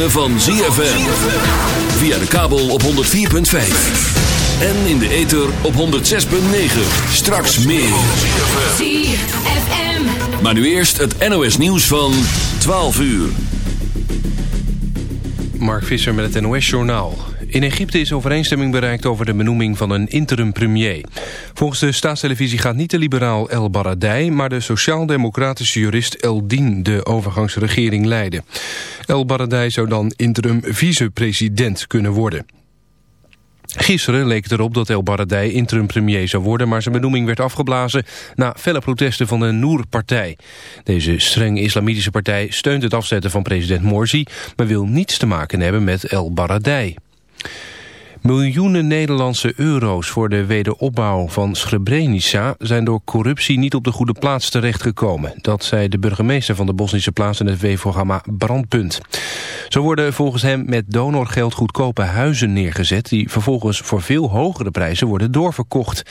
ritme van ZFM. Via de kabel op 104.5. En in de ether op 106.9. Straks meer. ZFM. Maar nu eerst het NOS nieuws van 12 uur. Mark Visser met het NOS-journaal. In Egypte is overeenstemming bereikt over de benoeming van een interim-premier. Volgens de staatstelevisie gaat niet de liberaal El Baradei... maar de sociaal-democratische jurist El Din de overgangsregering leiden. El Baradei zou dan interim vicepresident kunnen worden. Gisteren leek het erop dat El Baradei interim-premier zou worden... maar zijn benoeming werd afgeblazen na felle protesten van de Noor-partij. Deze streng islamitische partij steunt het afzetten van president Morsi... maar wil niets te maken hebben met El Baradei. Miljoenen Nederlandse euro's voor de wederopbouw van Srebrenica zijn door corruptie niet op de goede plaats terechtgekomen. Dat zei de burgemeester van de Bosnische plaats in het W-programma Brandpunt. Zo worden volgens hem met donorgeld goedkope huizen neergezet die vervolgens voor veel hogere prijzen worden doorverkocht.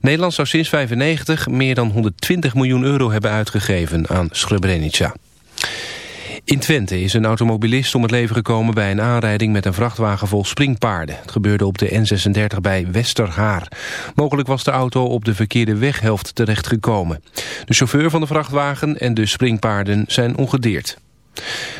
Nederland zou sinds 1995 meer dan 120 miljoen euro hebben uitgegeven aan Srebrenica. In Twente is een automobilist om het leven gekomen bij een aanrijding met een vrachtwagen vol springpaarden. Het gebeurde op de N36 bij Westerhaar. Mogelijk was de auto op de verkeerde weghelft terechtgekomen. De chauffeur van de vrachtwagen en de springpaarden zijn ongedeerd.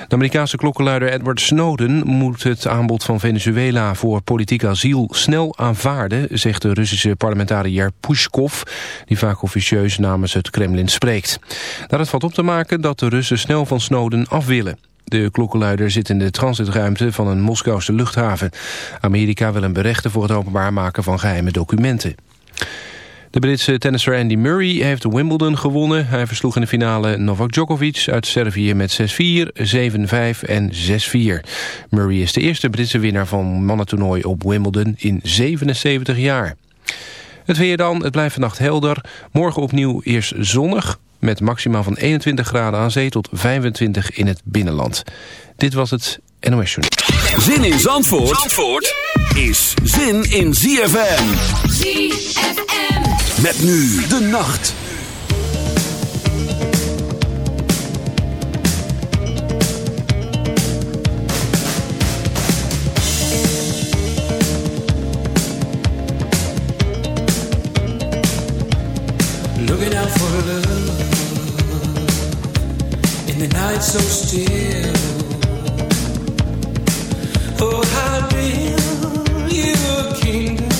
De Amerikaanse klokkenluider Edward Snowden moet het aanbod van Venezuela voor politiek asiel snel aanvaarden, zegt de Russische parlementariër Pushkov, die vaak officieus namens het Kremlin spreekt. Daaruit valt op te maken dat de Russen snel van Snowden af willen. De klokkenluider zit in de transitruimte van een Moskouse luchthaven. Amerika wil hem berechten voor het openbaar maken van geheime documenten. De Britse tennisser Andy Murray heeft Wimbledon gewonnen. Hij versloeg in de finale Novak Djokovic uit Servië met 6-4, 7-5 en 6-4. Murray is de eerste Britse winnaar van mannentoernooi op Wimbledon in 77 jaar. Het weer dan, het blijft vannacht helder. Morgen opnieuw eerst zonnig, met maximaal van 21 graden aan zee tot 25 in het binnenland. Dit was het NOS Journal. Zin in Zandvoort, Zandvoort is zin in ZFM. ZFM. Met nu de nacht. Looking out for love in the night so still. Oh, how you a kingdom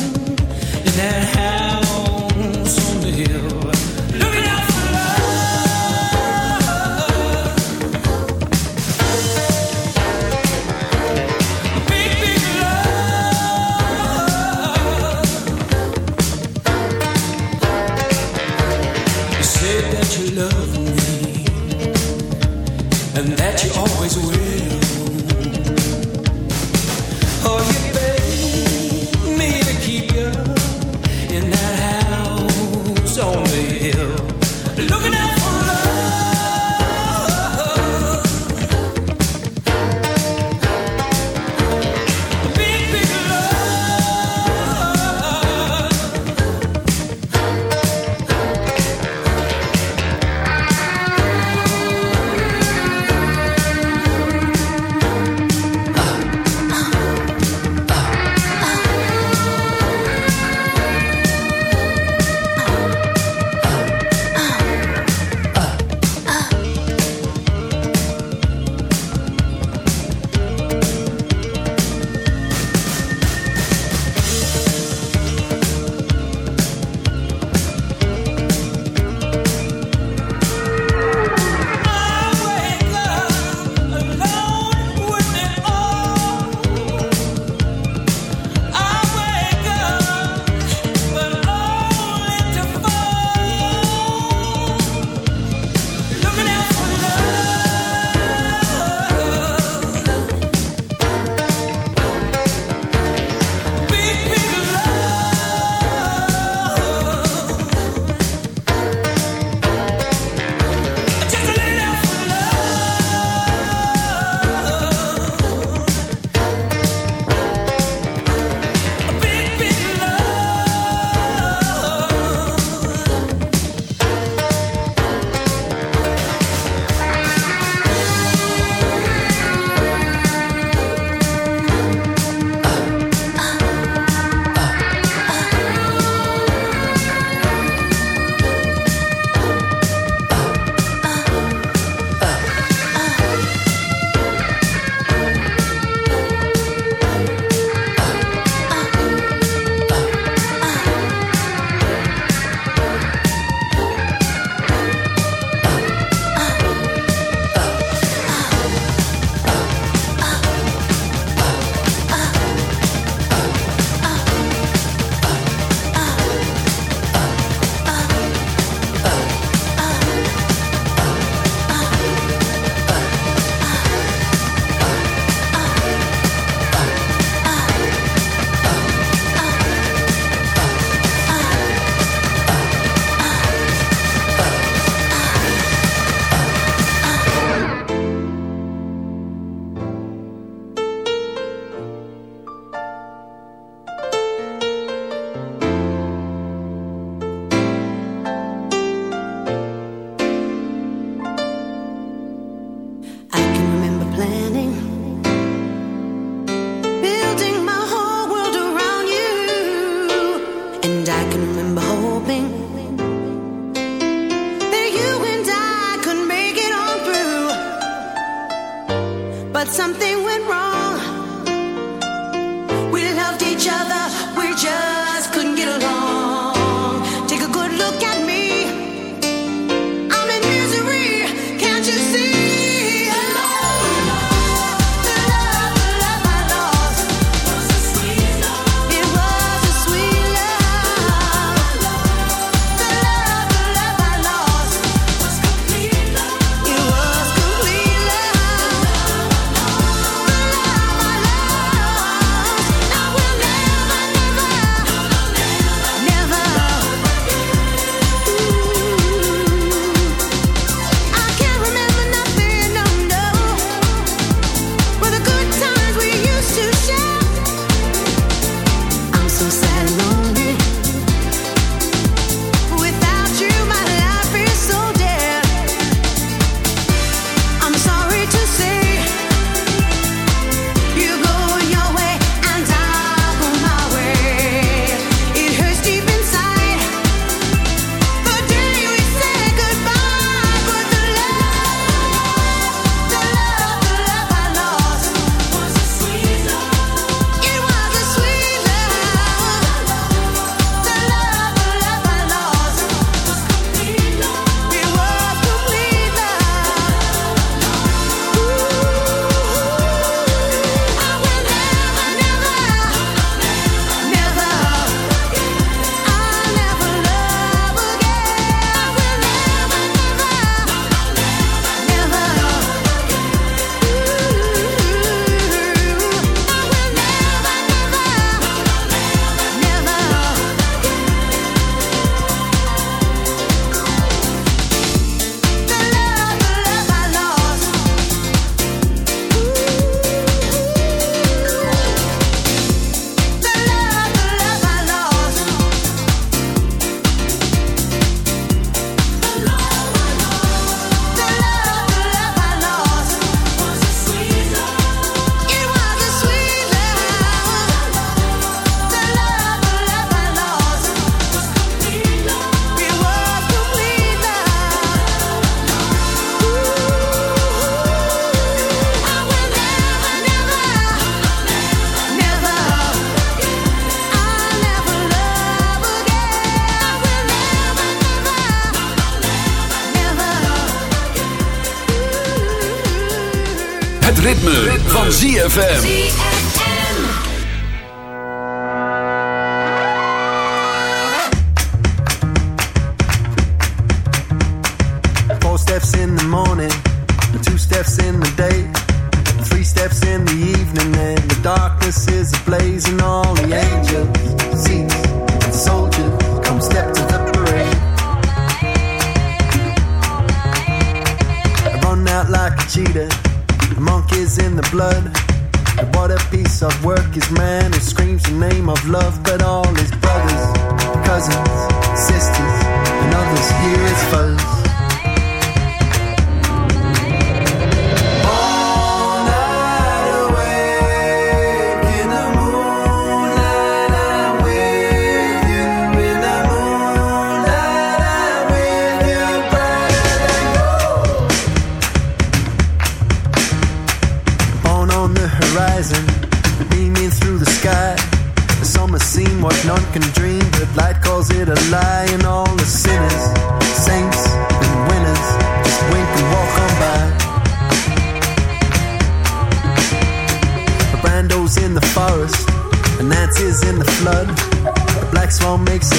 ZFM.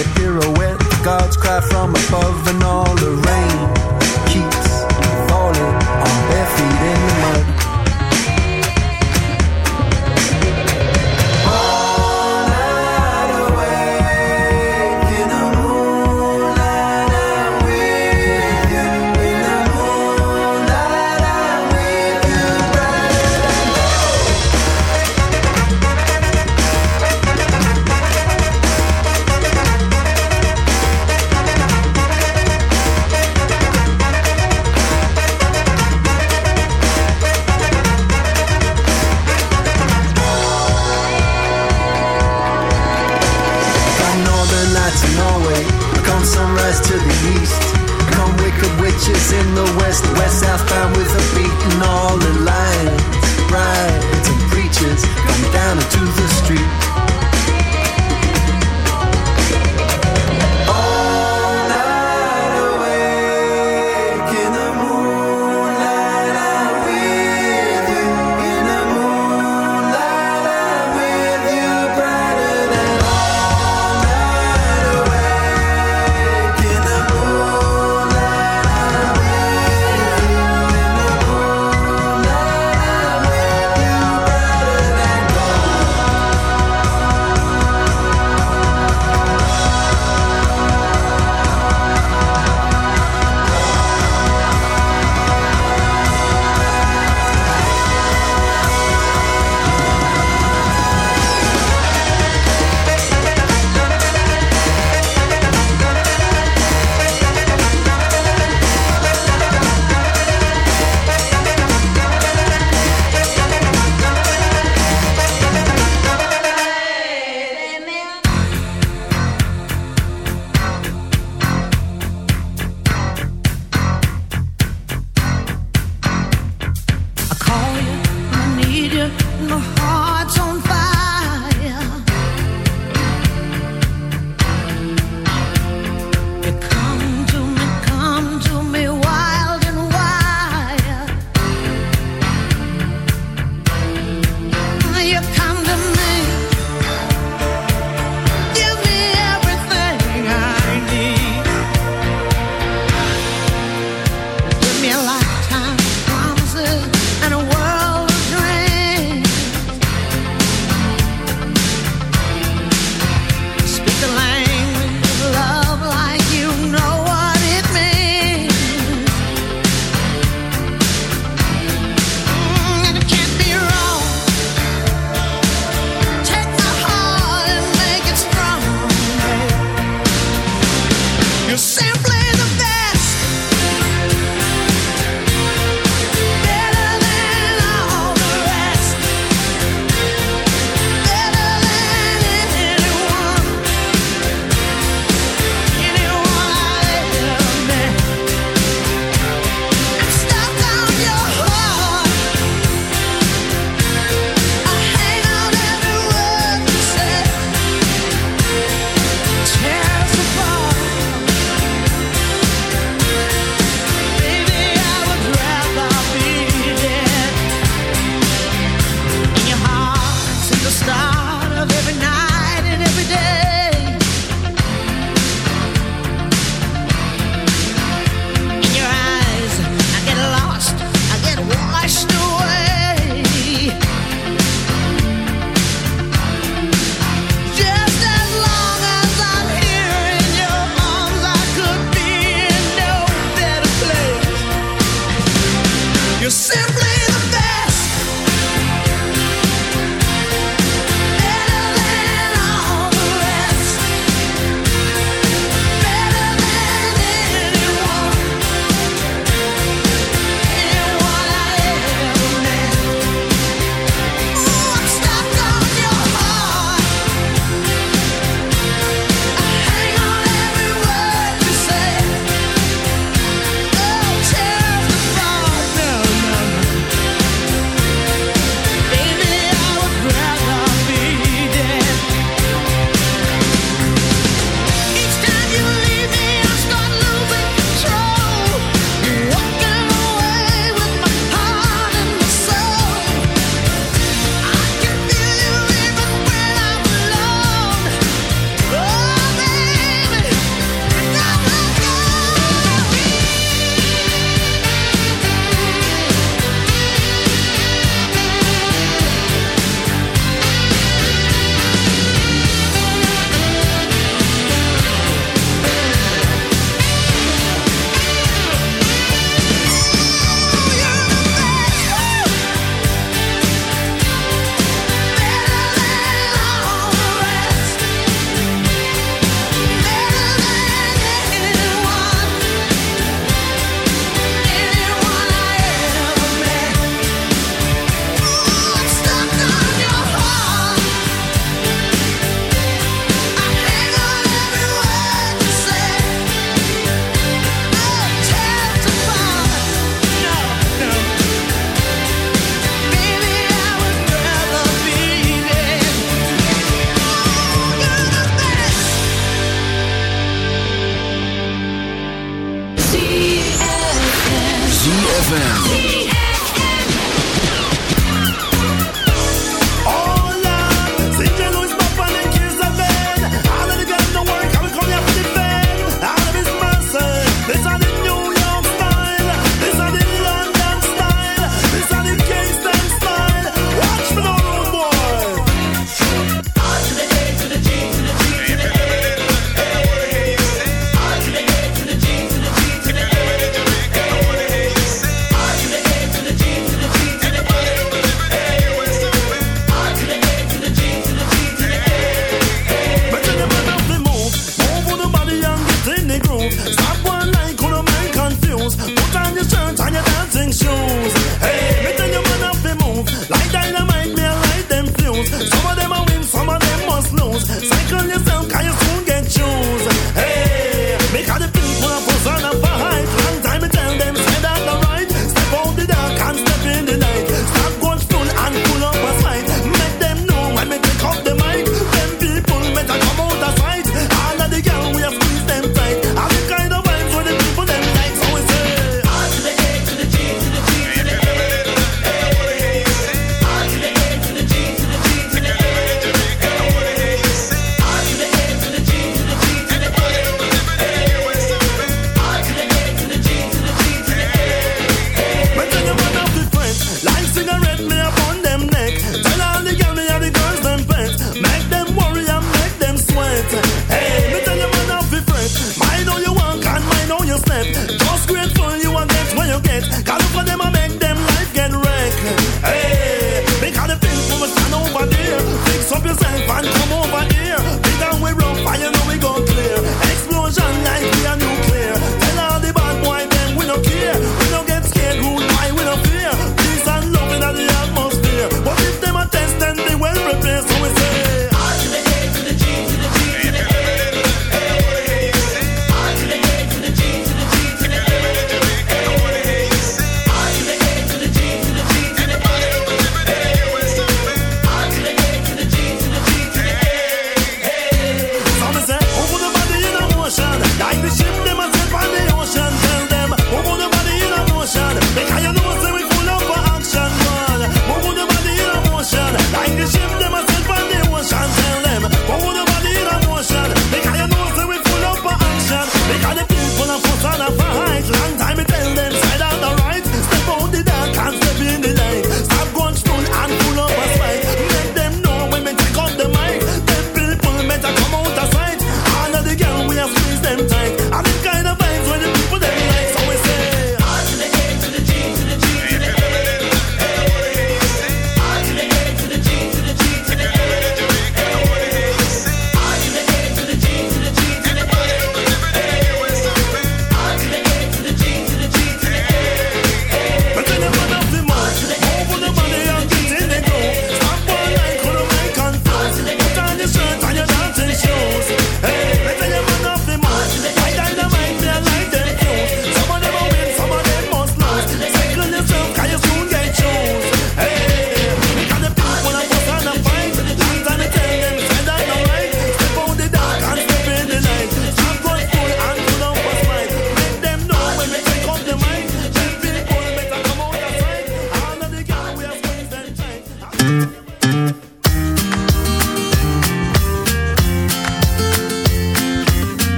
a pirouette. God's cry from above, and all the rain keeps falling on bare feet in the mud.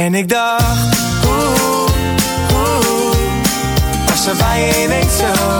En ik dacht, oeh, oeh, was er bij je zo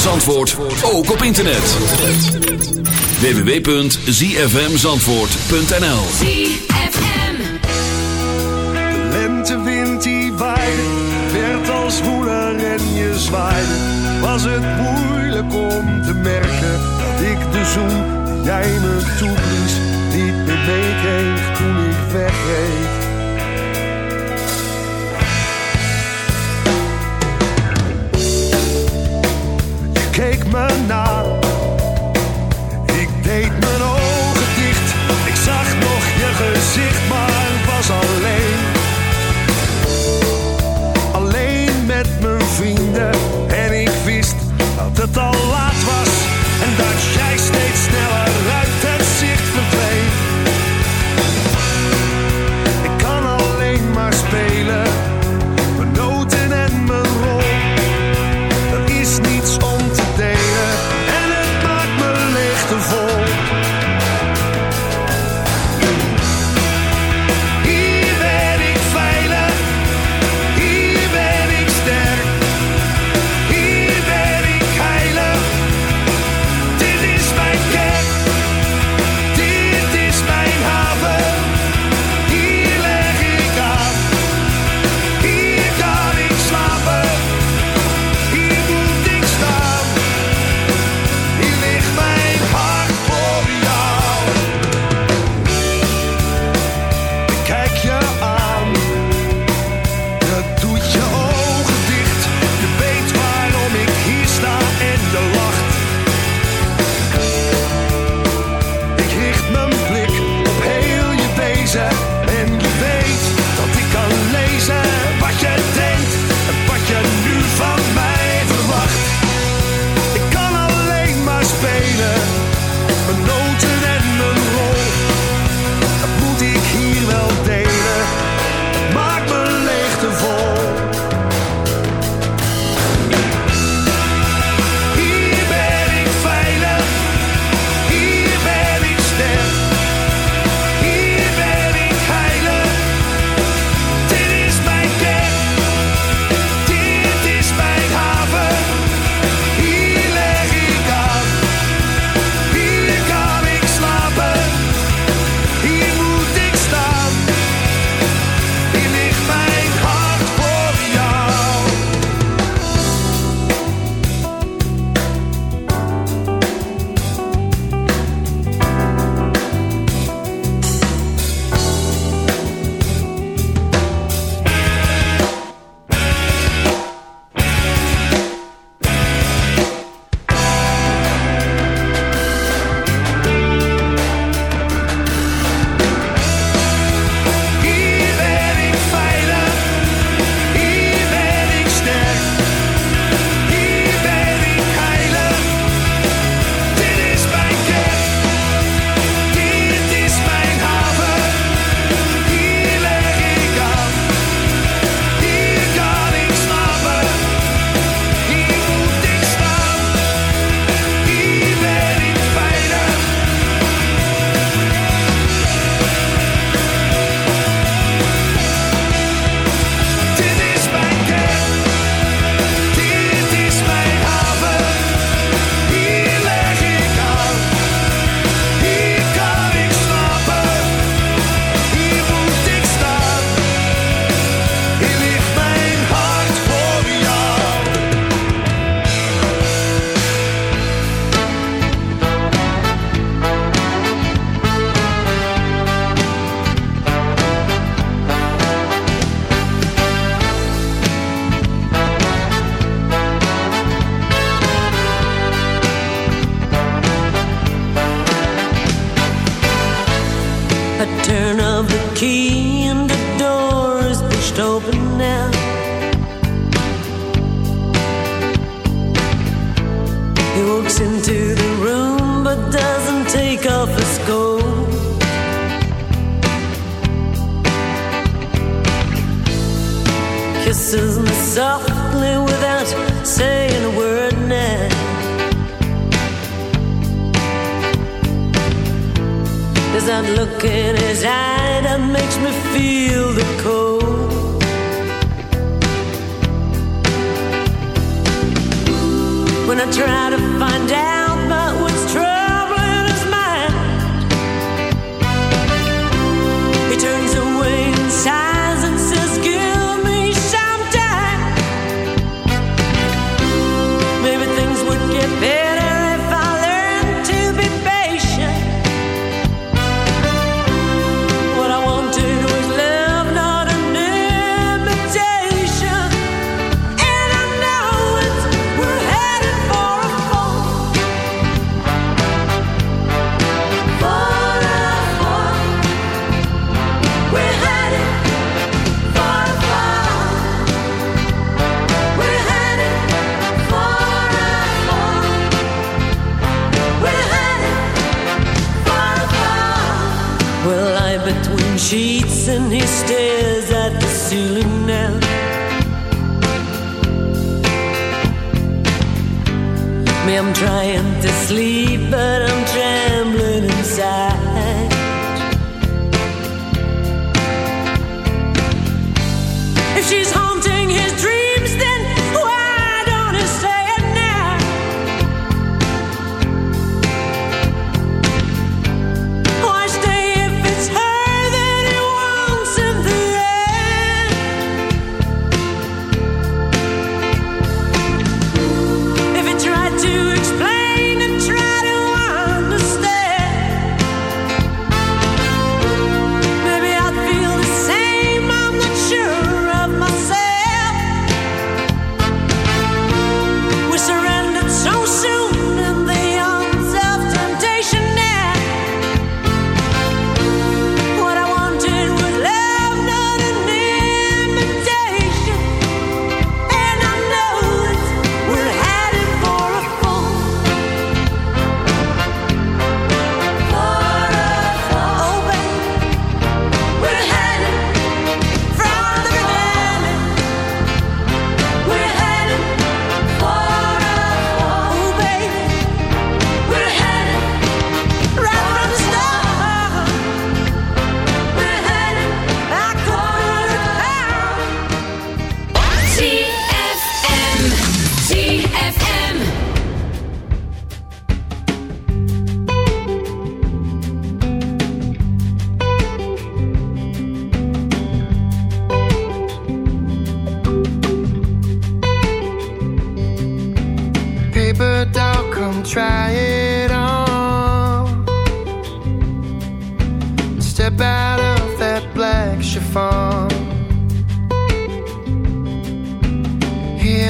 Van Zandvoort ook op internet. www.zfmzandvoort.nl ZFM. De lentewind die waaide, werd als woeler en je zwaaide. Was het moeilijk om te merken dat ik de zoen die jij me toeblies niet meer meekreeg toen ik wegreed.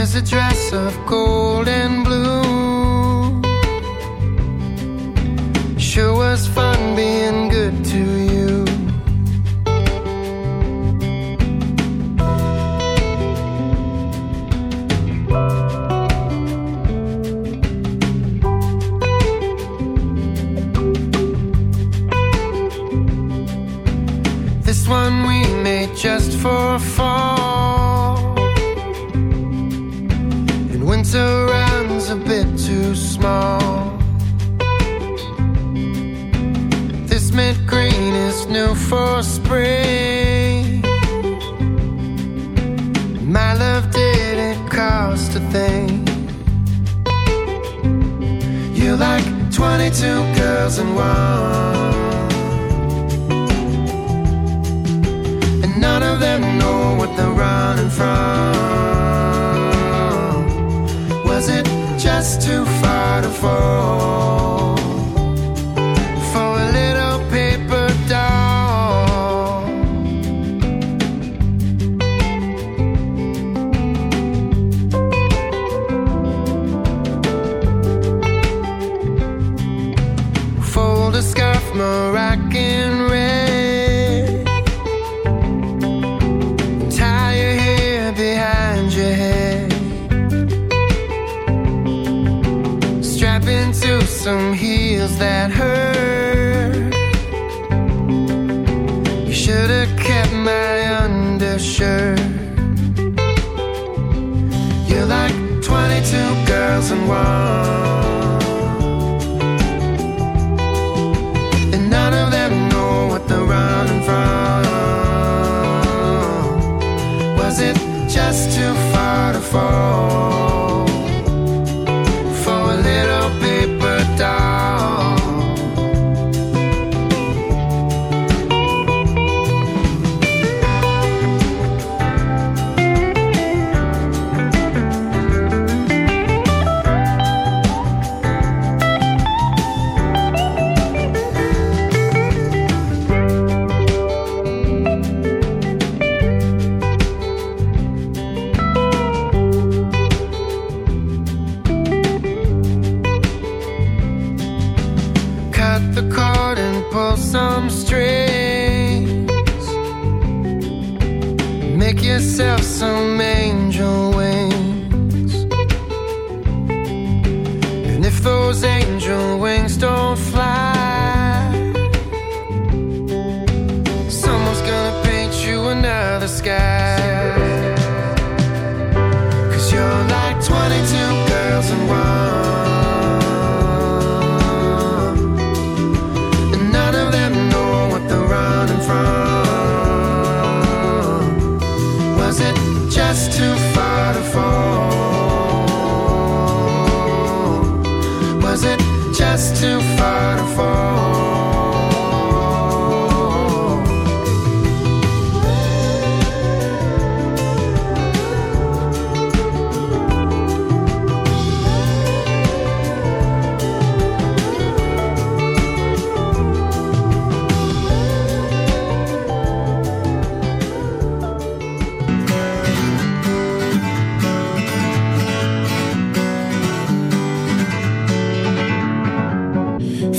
wears a dress of gold and blue. Sure was fun being good to you. 2001. And none of them know what they're running from. Was it just too far to fall?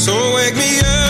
So wake me up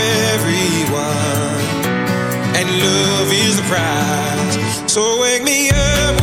love is the prize. So wake me up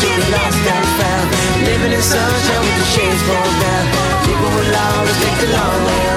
till the last stand found. Living in sunshine with the shades pulled down. People will always take the long way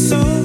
so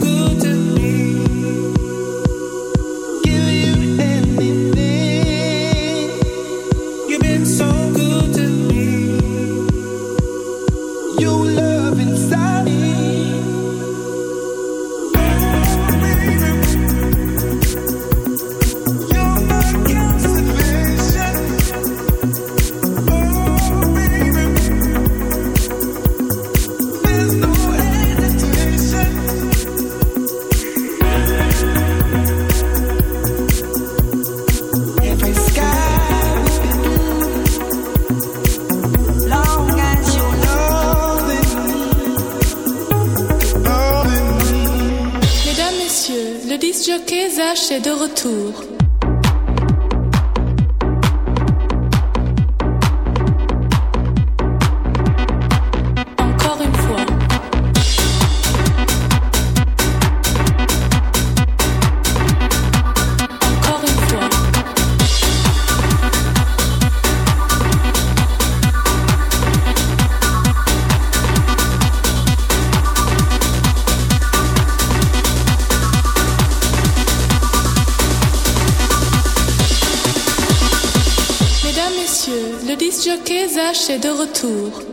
tour.